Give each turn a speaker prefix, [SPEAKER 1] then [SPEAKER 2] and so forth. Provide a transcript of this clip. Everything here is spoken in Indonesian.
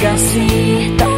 [SPEAKER 1] Kasih. tak